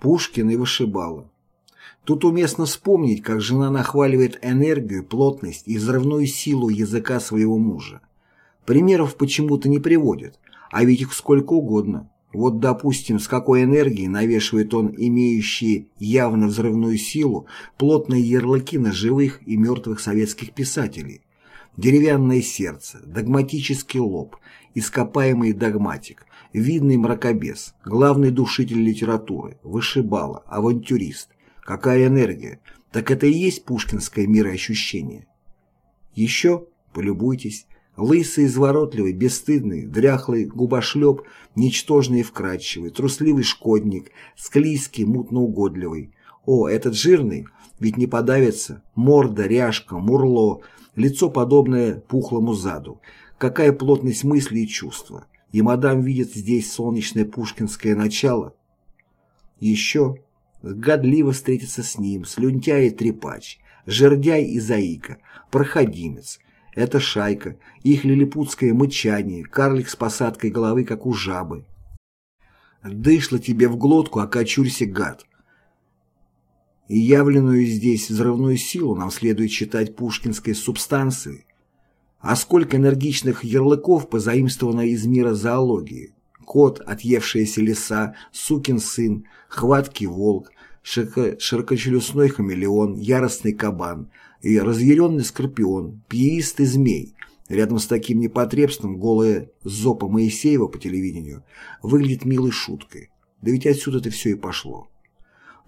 Пушкин и вышибала. Тут уместно вспомнить, как жена нахваливает энергию, плотность и взрывную силу языка своего мужа. Примеров почему-то не приводит, а ведь их сколько угодно. Вот, допустим, с какой энергией навешивает он имеющие явно взрывную силу плотные ярлыки на живых и мертвых советских писателей. Деревянное сердце, догматический лоб, ископаемый догматик, видный мракобес, главный душитель литературы, вышибала, авантюрист. Какая энергия! Так это и есть пушкинское мироощущение. Еще полюбуйтесь, Лысый, изворотливый, бесстыдный, дряхлый губошлеп, ничтожный и вкрадчивый, трусливый шкодник, склизкий, мутно-угодливый. О, этот жирный, ведь не подавится, морда, ряжка, мурло, лицо подобное пухлому заду. Какая плотность мысли и чувства. И мадам видит здесь солнечное пушкинское начало. Еще гадливо встретиться с ним, слюнтяй и трепач, жердяй и заика, проходимец – это шайка, их лилипутское мычание, карлик с посадкой головы, как у жабы. Дышло тебе в глотку, окочурься, гад. И явленную здесь взрывную силу нам следует считать пушкинской субстанцией. А сколько энергичных ярлыков позаимствовано из мира зоологии. Кот, отъевшиеся леса, сукин сын, хваткий волк, широкочелюстной хамелеон, яростный кабан – и разъяренный скорпион, пьеистый змей. Рядом с таким непотребством голая зопа Моисеева по телевидению выглядит милой шуткой. Да ведь отсюда-то все и пошло.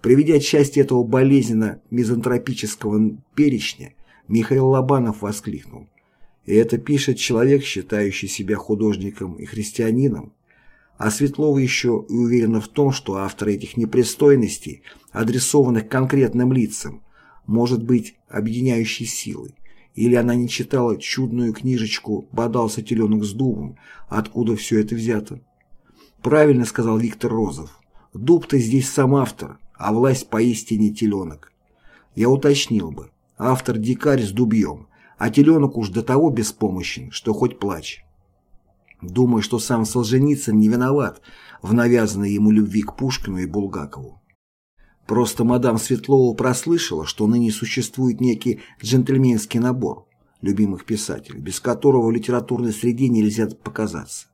Приведя часть этого болезненно-мизантропического перечня, Михаил Лобанов воскликнул. И это пишет человек, считающий себя художником и христианином. А Светлова еще и уверена в том, что автор этих непристойностей, адресованных конкретным лицам, может быть объединяющей силой. Или она не читала чудную книжечку «Бодался теленок с дубом», откуда все это взято. Правильно сказал Виктор Розов. Дуб-то здесь сам автор, а власть поистине теленок. Я уточнил бы. Автор дикарь с дубьем, а теленок уж до того беспомощен, что хоть плачь. Думаю, что сам Солженицын не виноват в навязанной ему любви к Пушкину и Булгакову. Просто мадам Светлова прослышала, что ныне существует некий джентльменский набор любимых писателей, без которого в литературной среде нельзя показаться.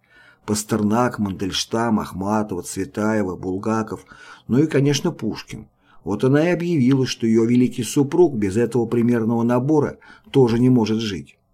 Пастернак, Мандельштам, Ахматова, Цветаева, Булгаков, ну и, конечно, Пушкин. Вот она и объявила, что ее великий супруг без этого примерного набора тоже не может жить.